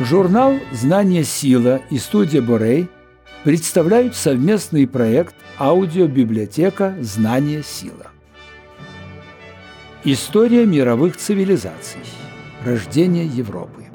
Журнал «Знание. Сила» и студия «Борей» представляют совместный проект «Аудиобиблиотека. Знание. Сила». История мировых цивилизаций. Рождение Европы.